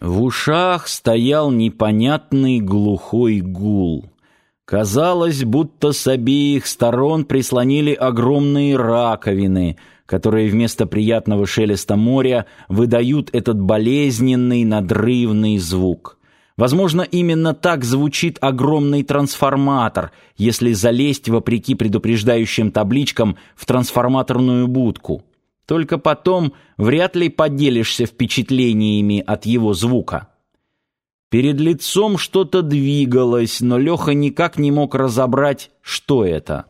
В ушах стоял непонятный глухой гул. Казалось, будто с обеих сторон прислонили огромные раковины, которые вместо приятного шелеста моря выдают этот болезненный надрывный звук. Возможно, именно так звучит огромный трансформатор, если залезть вопреки предупреждающим табличкам в трансформаторную будку. Только потом вряд ли поделишься впечатлениями от его звука. Перед лицом что-то двигалось, но Леха никак не мог разобрать, что это.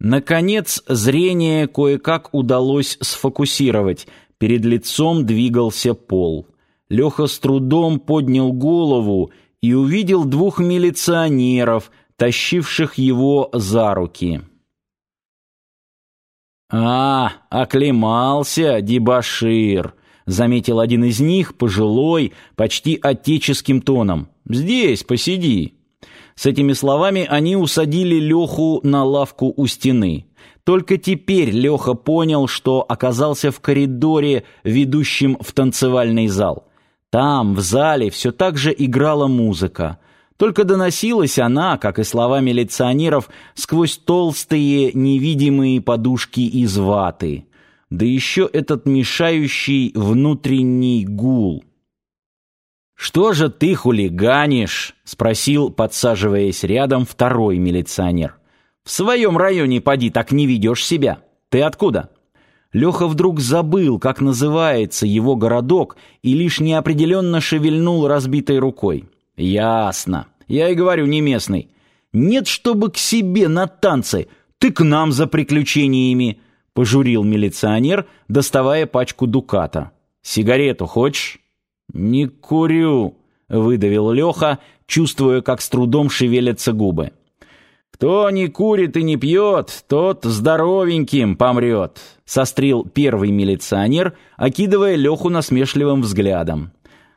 Наконец, зрение кое-как удалось сфокусировать. Перед лицом двигался пол. Леха с трудом поднял голову и увидел двух милиционеров, тащивших его за руки. «А, оклемался, дебошир!» — заметил один из них, пожилой, почти отеческим тоном. «Здесь, посиди». С этими словами они усадили Леху на лавку у стены. Только теперь Леха понял, что оказался в коридоре, ведущем в танцевальный зал. Там, в зале, все так же играла музыка — только доносилась она, как и слова милиционеров, сквозь толстые невидимые подушки из ваты. Да еще этот мешающий внутренний гул. «Что же ты хулиганишь?» — спросил, подсаживаясь рядом, второй милиционер. «В своем районе поди так не ведешь себя. Ты откуда?» Леха вдруг забыл, как называется его городок, и лишь неопределенно шевельнул разбитой рукой. «Ясно. Я и говорю, не местный. Нет, чтобы к себе на танцы. Ты к нам за приключениями», — пожурил милиционер, доставая пачку дуката. «Сигарету хочешь?» «Не курю», — выдавил Леха, чувствуя, как с трудом шевелятся губы. «Кто не курит и не пьет, тот здоровеньким помрет», — сострил первый милиционер, окидывая Леху насмешливым взглядом.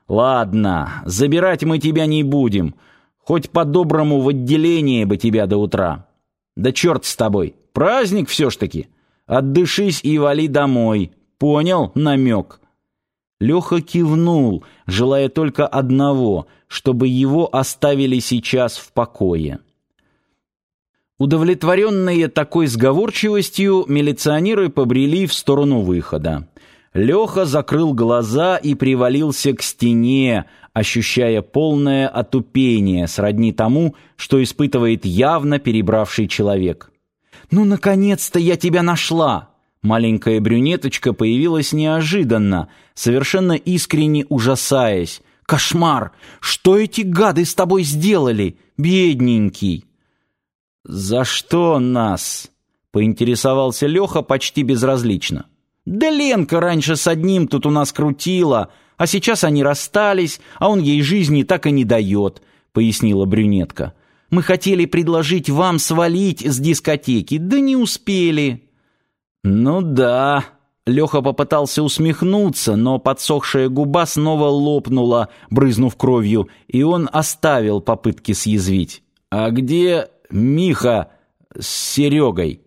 «Ладно, забирать мы тебя не будем. Хоть по-доброму в отделение бы тебя до утра. Да черт с тобой, праздник все ж таки. Отдышись и вали домой. Понял намек?» Леха кивнул, желая только одного, чтобы его оставили сейчас в покое. Удовлетворенные такой сговорчивостью, милиционеры побрели в сторону выхода. Леха закрыл глаза и привалился к стене, ощущая полное отупение, сродни тому, что испытывает явно перебравший человек. «Ну, наконец-то я тебя нашла!» Маленькая брюнеточка появилась неожиданно, совершенно искренне ужасаясь. «Кошмар! Что эти гады с тобой сделали, бедненький?» «За что нас?» — поинтересовался Леха почти безразлично. Да Ленка раньше с одним тут у нас крутила, а сейчас они расстались, а он ей жизни так и не дает», — пояснила брюнетка. «Мы хотели предложить вам свалить с дискотеки, да не успели». «Ну да», — Леха попытался усмехнуться, но подсохшая губа снова лопнула, брызнув кровью, и он оставил попытки съязвить. «А где Миха с Серегой?»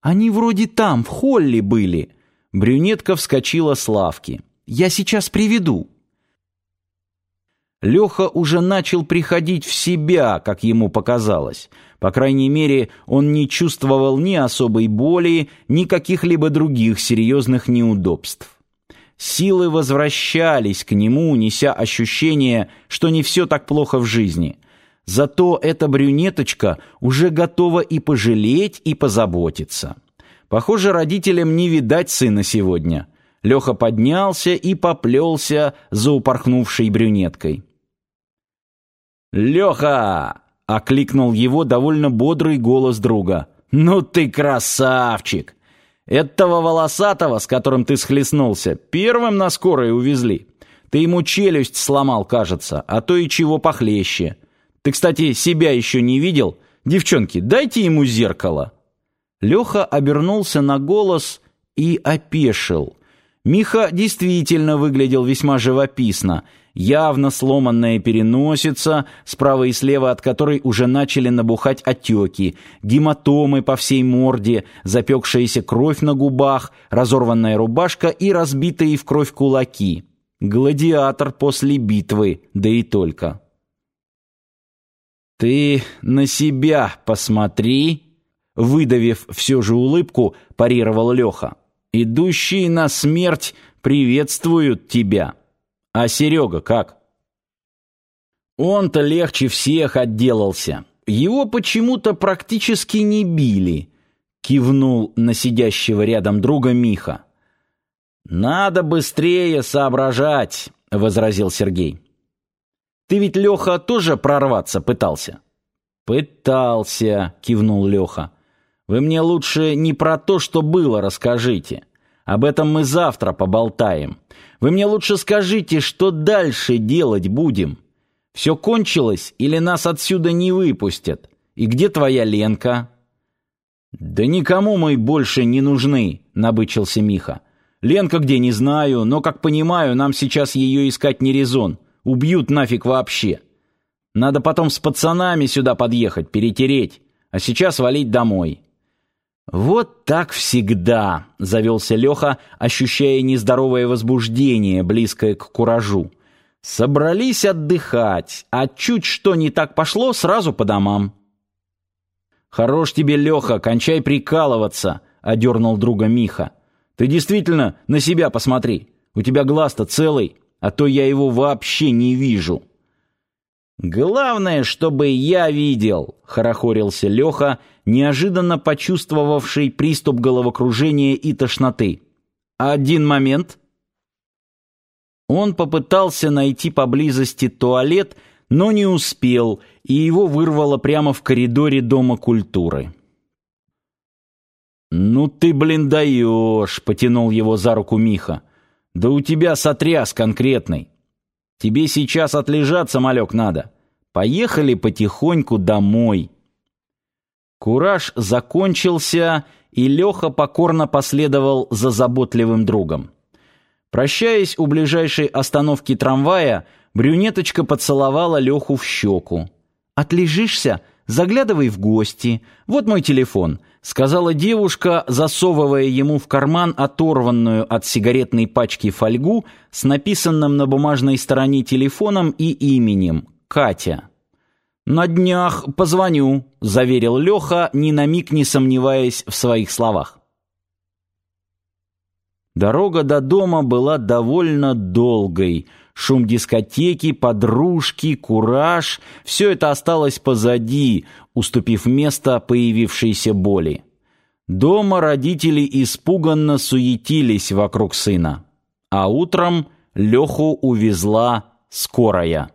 «Они вроде там, в холле были». Брюнетка вскочила с лавки. «Я сейчас приведу». Леха уже начал приходить в себя, как ему показалось. По крайней мере, он не чувствовал ни особой боли, ни каких-либо других серьезных неудобств. Силы возвращались к нему, неся ощущение, что не все так плохо в жизни. Зато эта брюнеточка уже готова и пожалеть, и позаботиться. Похоже, родителям не видать сына сегодня. Леха поднялся и поплелся за упорхнувшей брюнеткой. «Леха!» — окликнул его довольно бодрый голос друга. «Ну ты красавчик! Этого волосатого, с которым ты схлестнулся, первым на скорой увезли. Ты ему челюсть сломал, кажется, а то и чего похлеще. Ты, кстати, себя еще не видел? Девчонки, дайте ему зеркало!» Леха обернулся на голос и опешил. Миха действительно выглядел весьма живописно, явно сломанная переносица, справа и слева от которой уже начали набухать отеки, гематомы по всей морде, запекшаяся кровь на губах, разорванная рубашка и разбитые в кровь кулаки. Гладиатор после битвы, да и только. «Ты на себя посмотри!» Выдавив все же улыбку, парировал Леха. «Идущие на смерть приветствуют тебя. А Серега как?» Он-то легче всех отделался. Его почему-то практически не били. Кивнул на сидящего рядом друга Миха. «Надо быстрее соображать», — возразил Сергей. «Ты ведь, Леха, тоже прорваться пытался?» «Пытался», — кивнул Леха. «Вы мне лучше не про то, что было, расскажите. Об этом мы завтра поболтаем. Вы мне лучше скажите, что дальше делать будем. Все кончилось или нас отсюда не выпустят? И где твоя Ленка?» «Да никому мы больше не нужны», — набычился Миха. «Ленка где, не знаю, но, как понимаю, нам сейчас ее искать не резон. Убьют нафиг вообще. Надо потом с пацанами сюда подъехать, перетереть, а сейчас валить домой». «Вот так всегда», — завелся Леха, ощущая нездоровое возбуждение, близкое к куражу. «Собрались отдыхать, а чуть что не так пошло, сразу по домам». «Хорош тебе, Леха, кончай прикалываться», — одернул друга Миха. «Ты действительно на себя посмотри. У тебя глаз-то целый, а то я его вообще не вижу». «Главное, чтобы я видел», — хорохорился Леха, неожиданно почувствовавший приступ головокружения и тошноты. «Один момент». Он попытался найти поблизости туалет, но не успел, и его вырвало прямо в коридоре Дома культуры. «Ну ты, блин, даешь!» — потянул его за руку Миха. «Да у тебя сотряс конкретный. Тебе сейчас отлежаться, малек, надо. Поехали потихоньку домой». Кураж закончился, и Леха покорно последовал за заботливым другом. Прощаясь у ближайшей остановки трамвая, брюнеточка поцеловала Леху в щеку. «Отлежишься? Заглядывай в гости. Вот мой телефон», — сказала девушка, засовывая ему в карман оторванную от сигаретной пачки фольгу с написанным на бумажной стороне телефоном и именем «Катя». «На днях позвоню», — заверил Леха, ни на миг не сомневаясь в своих словах. Дорога до дома была довольно долгой. Шум дискотеки, подружки, кураж — все это осталось позади, уступив место появившейся боли. Дома родители испуганно суетились вокруг сына. А утром Леху увезла скорая.